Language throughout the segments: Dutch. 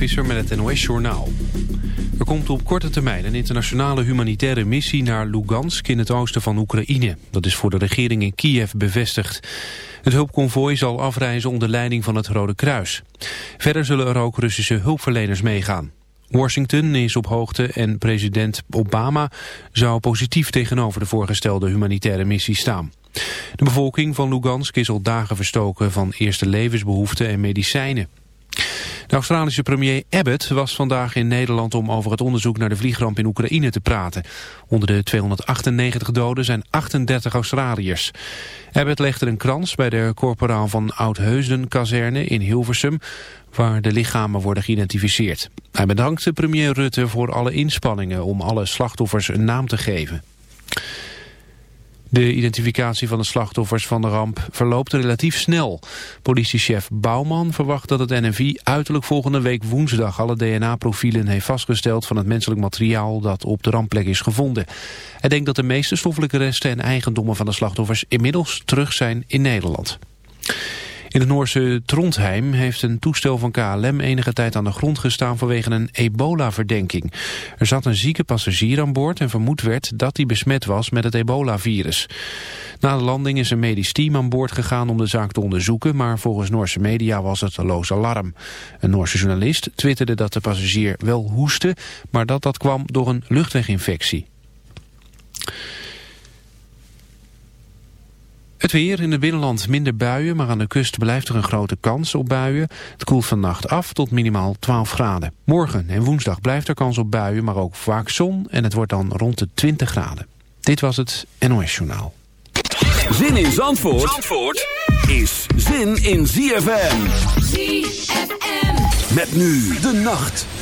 Met het NOS-journaal. Er komt op korte termijn een internationale humanitaire missie naar Lugansk in het oosten van Oekraïne. Dat is voor de regering in Kiev bevestigd. Het hulpconvooi zal afreizen onder leiding van het Rode Kruis. Verder zullen er ook Russische hulpverleners meegaan. Washington is op hoogte en president Obama zou positief tegenover de voorgestelde humanitaire missie staan. De bevolking van Lugansk is al dagen verstoken van eerste levensbehoeften en medicijnen. De Australische premier Abbott was vandaag in Nederland om over het onderzoek naar de vliegramp in Oekraïne te praten. Onder de 298 doden zijn 38 Australiërs. Abbott legde een krans bij de corporaal van Oudheusden-kazerne in Hilversum, waar de lichamen worden geïdentificeerd. Hij bedankte premier Rutte voor alle inspanningen om alle slachtoffers een naam te geven. De identificatie van de slachtoffers van de ramp verloopt relatief snel. Politiechef Bouwman verwacht dat het NNV uiterlijk volgende week woensdag alle DNA-profielen heeft vastgesteld van het menselijk materiaal dat op de rampplek is gevonden. Hij denkt dat de meeste stoffelijke resten en eigendommen van de slachtoffers inmiddels terug zijn in Nederland. In het Noorse Trondheim heeft een toestel van KLM enige tijd aan de grond gestaan vanwege een ebola-verdenking. Er zat een zieke passagier aan boord en vermoed werd dat hij besmet was met het ebola-virus. Na de landing is een medisch team aan boord gegaan om de zaak te onderzoeken, maar volgens Noorse media was het loos alarm. Een Noorse journalist twitterde dat de passagier wel hoestte, maar dat dat kwam door een luchtweginfectie. Het weer in het binnenland minder buien, maar aan de kust blijft er een grote kans op buien. Het koelt vannacht af tot minimaal 12 graden. Morgen en woensdag blijft er kans op buien, maar ook vaak zon en het wordt dan rond de 20 graden. Dit was het NOS Journaal. Zin in Zandvoort, Zandvoort is zin in ZFM. ZFM. Met nu de nacht.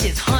shit's hot.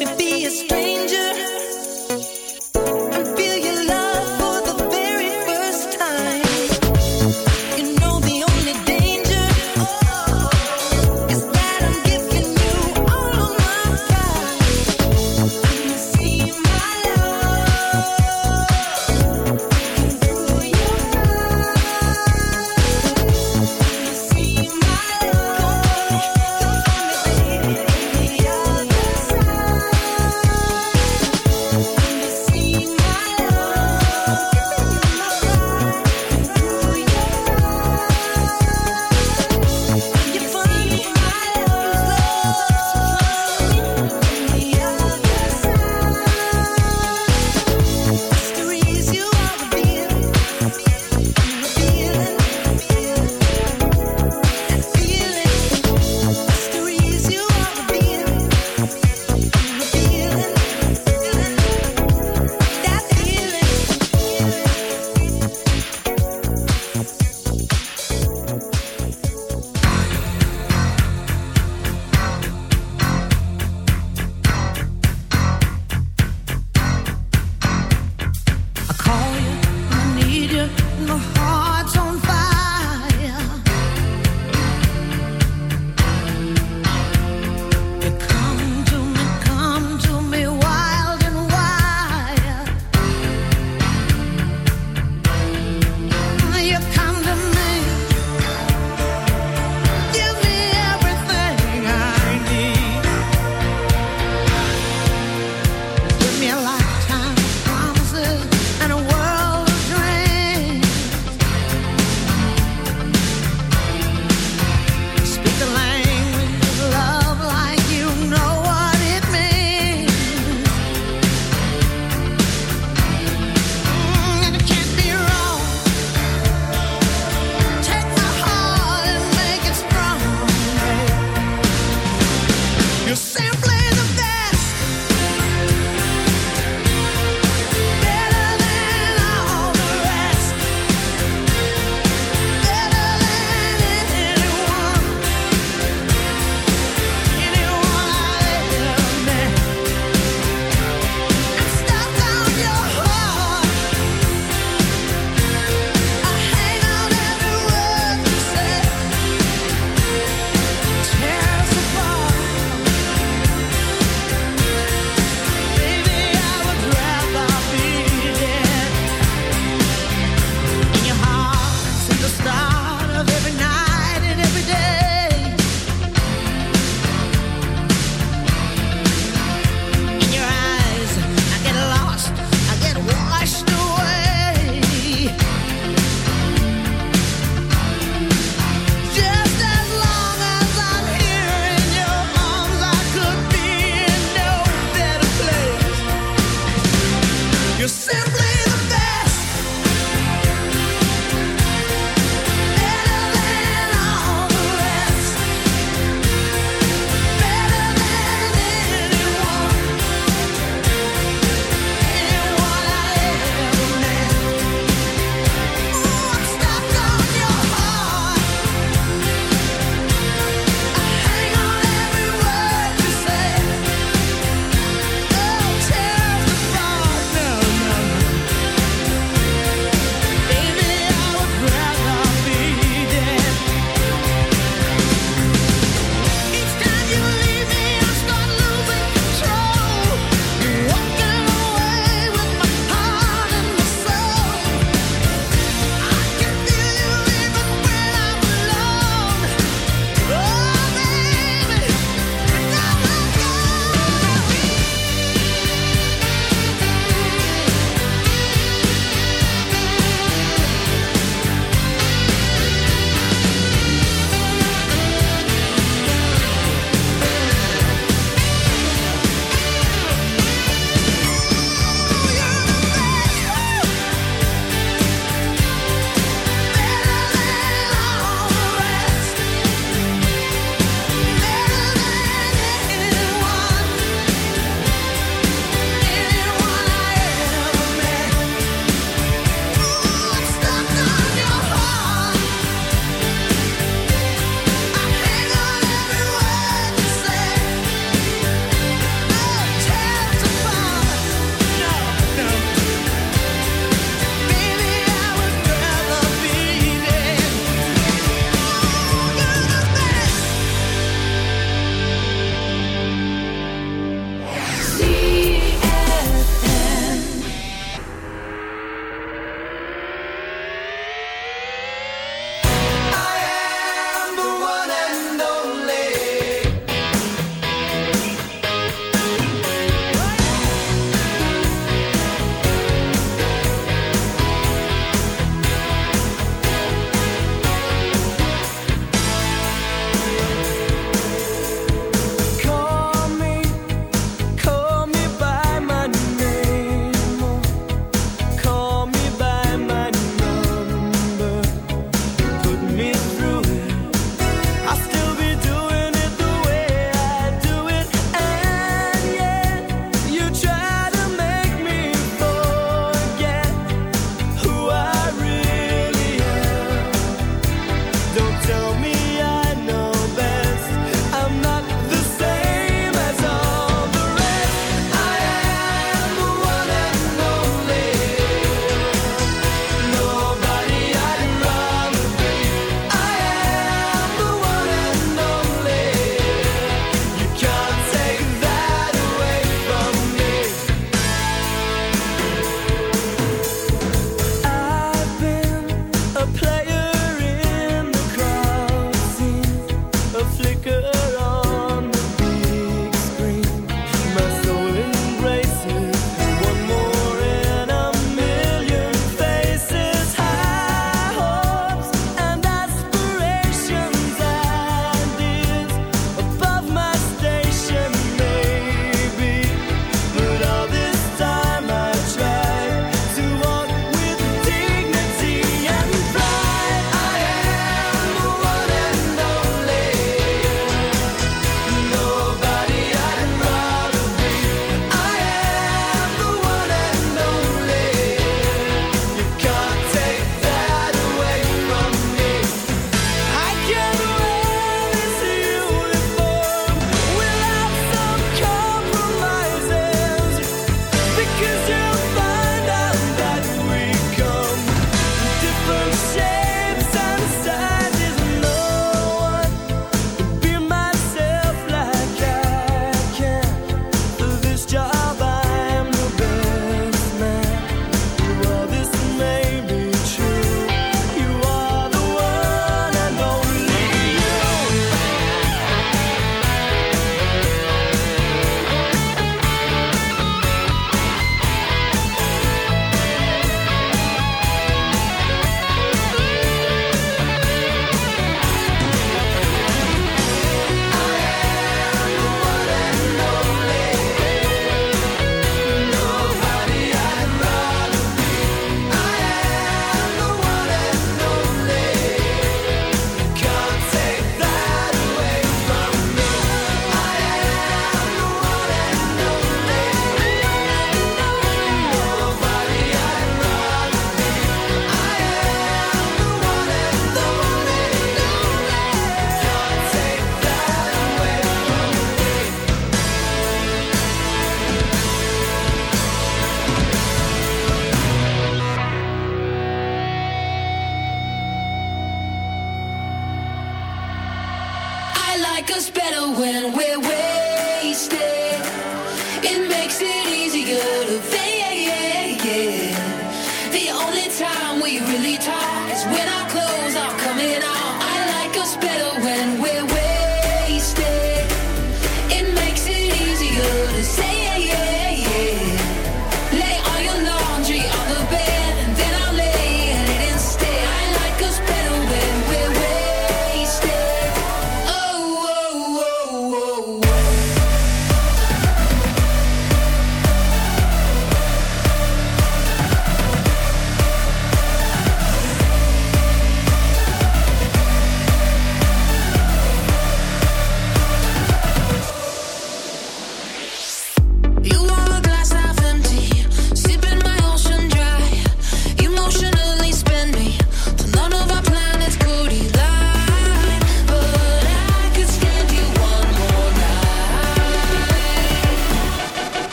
It'd be a stranger.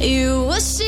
You were.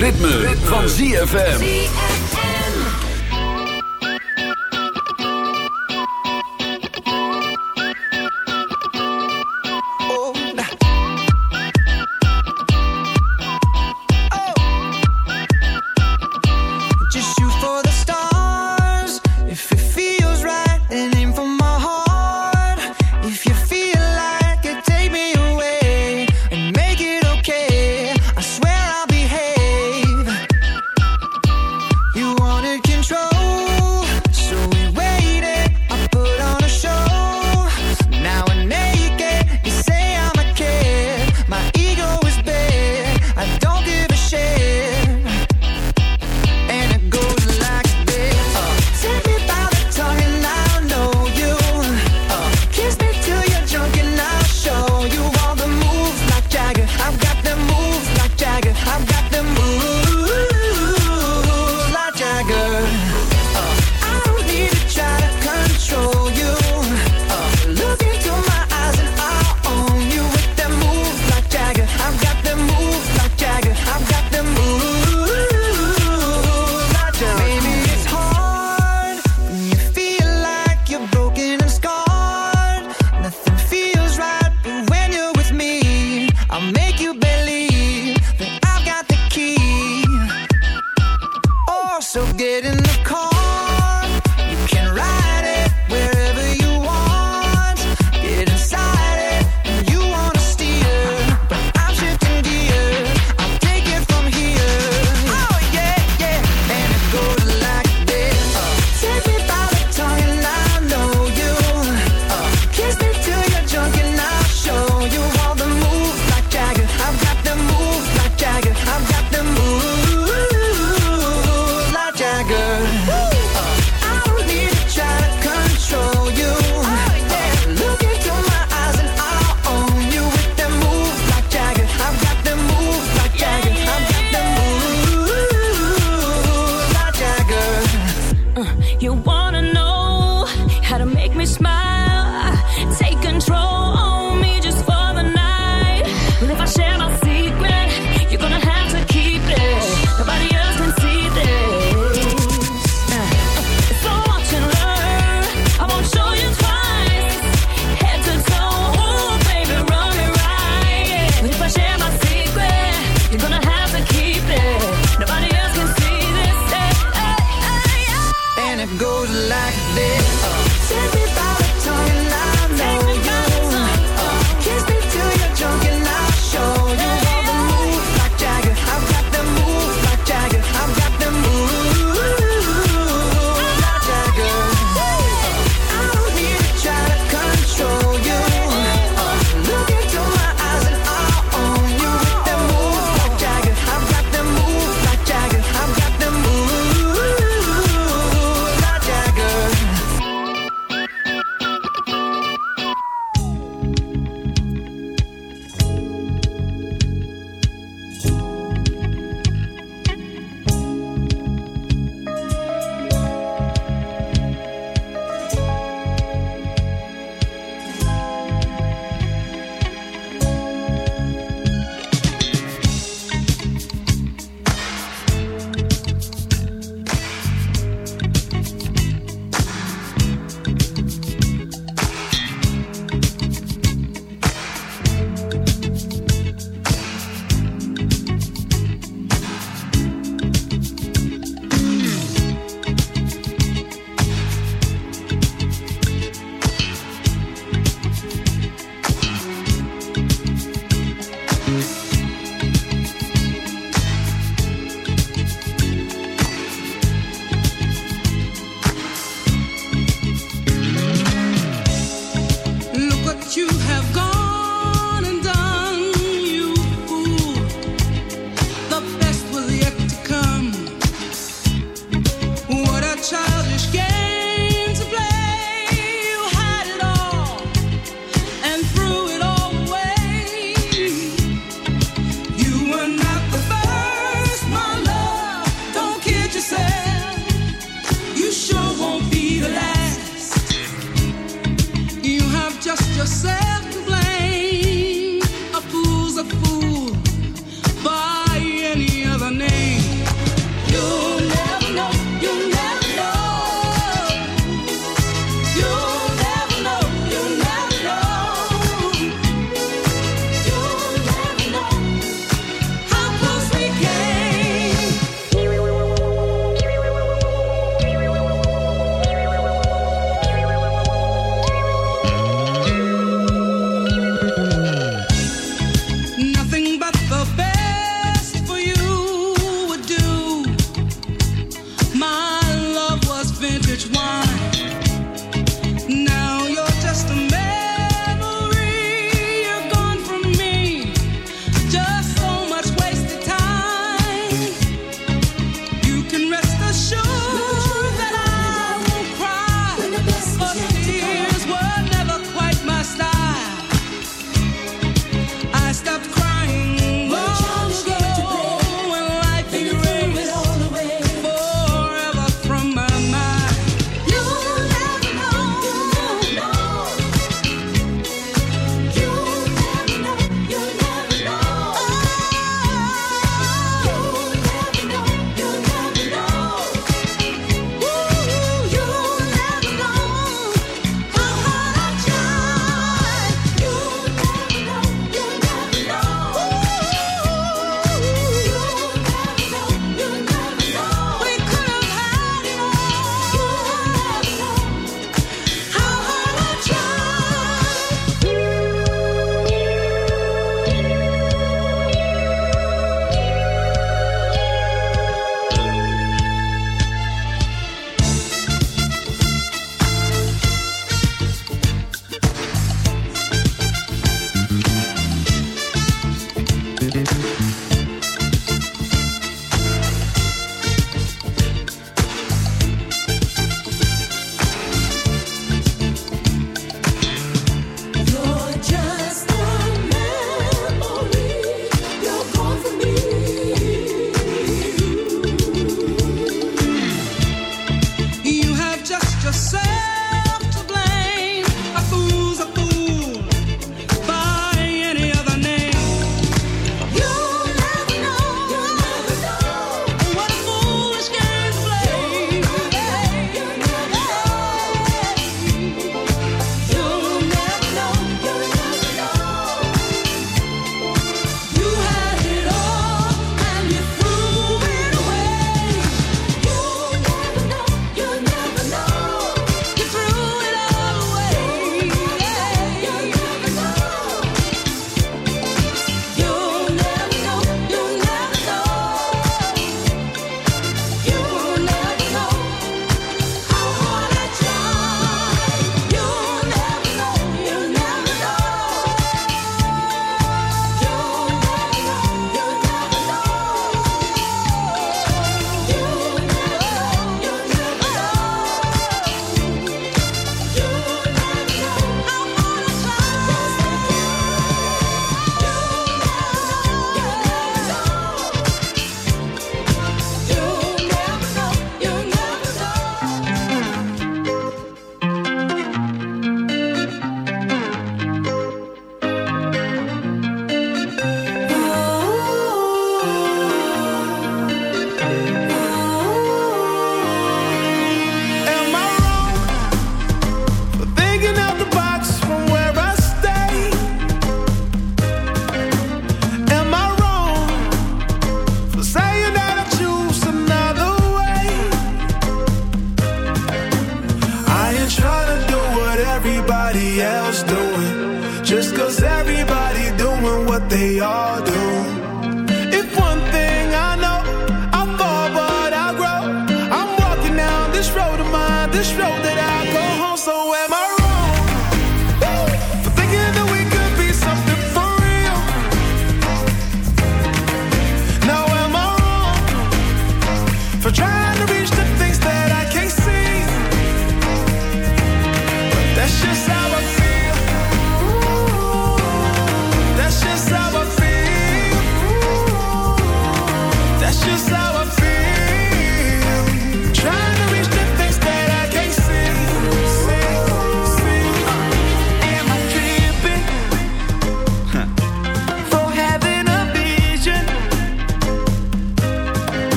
Ritme, van ZFM.